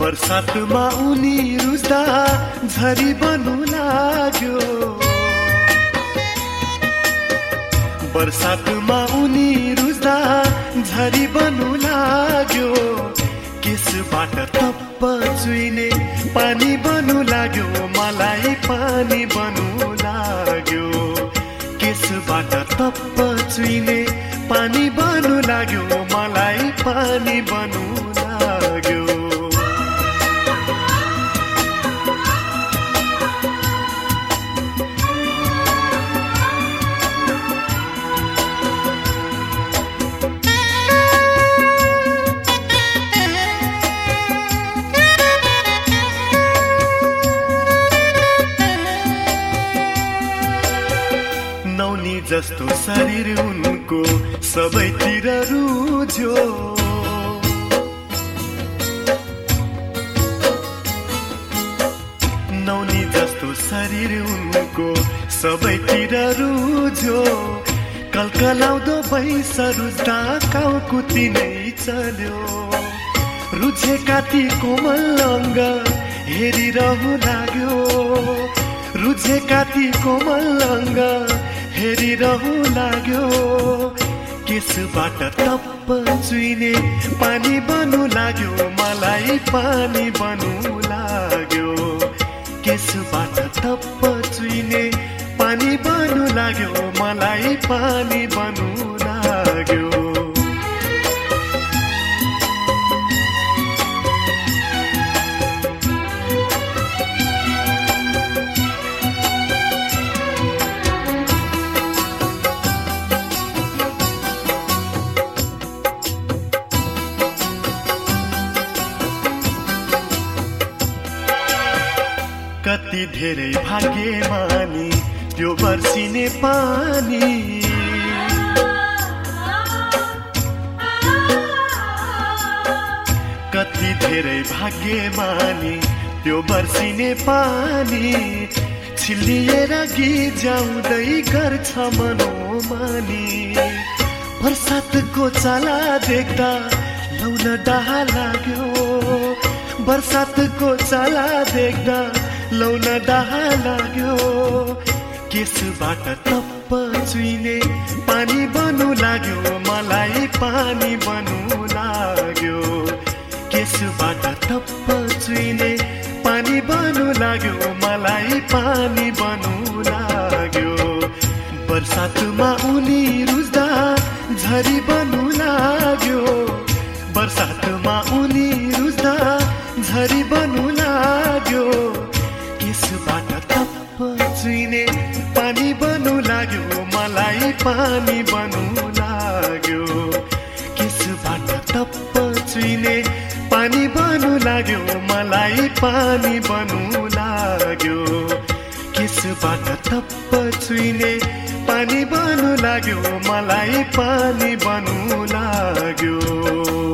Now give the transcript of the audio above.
बर्सातमा उनी रुच्दा झरी बन्नु लाग्यो। बर्सातमा उनी रुच्दा झरी बन्नु लाग्यो। केसबाट तप्प चुइने पानी बन्नु लाग्यो मलाई पानी बन्नु लाग्यो। केसबाट तप्प चुइने पानी बन्नु लाग्यो मलाई पानी बन्नु लाग्यो। जस्तो शरीर उनको सबैतिर रुझ्यो नौनी जस्तो शरीर उनको सबैतिर रुझ्यो कलकलाउँदो भैँस रुच्दा काउकुती नै चल्यो। रुझेका ती कोमल अङ्ग हेरिरहु लाग्यो। रुझेका ती कोमल अङ्ग हेरिरहु लाग्यो केसबाट तप्प चुइने पानी बन्नु लाग्यो मलाई पानी बन्नु लाग्यो केसबाट तप्प चुइने पानी बन्नु लाग्यो मलाई पानी बन्नु लाग्यो कति धेरै भाग्यमानी त्यो बर्सिने पानी। कति धेरै भाग्यमानी त्यो बर्सिने पानी। छिल्लिएर गिजाउँदै गर्छ मनोमानी। बर्सातको चाला देख्दा लौन डाहा लाग्यो। बर्सातको चाला देख्दा लौन डाहा लाग्यो। केसबाट तप्प चुइने पानी बन्नु लाग्यो मलाई पानी बन्नु लाग्यो। केसबाट तप्प चुइने पानी बन्नु लाग्यो मलाई पानी बन्नु लाग्यो। बर्सातमा उनी रुच्दा झरी बन्नु लाग्यो। पानी बन्नु लाग्यो। केसबाट तप्प चुइने पानी बन्नु लाग्यो मलाई पानी बन्नु लाग्यो। केसबाट तप्प चुइने पानी बन्नु लाग्यो मलाई पानी बन्नु लाग्यो।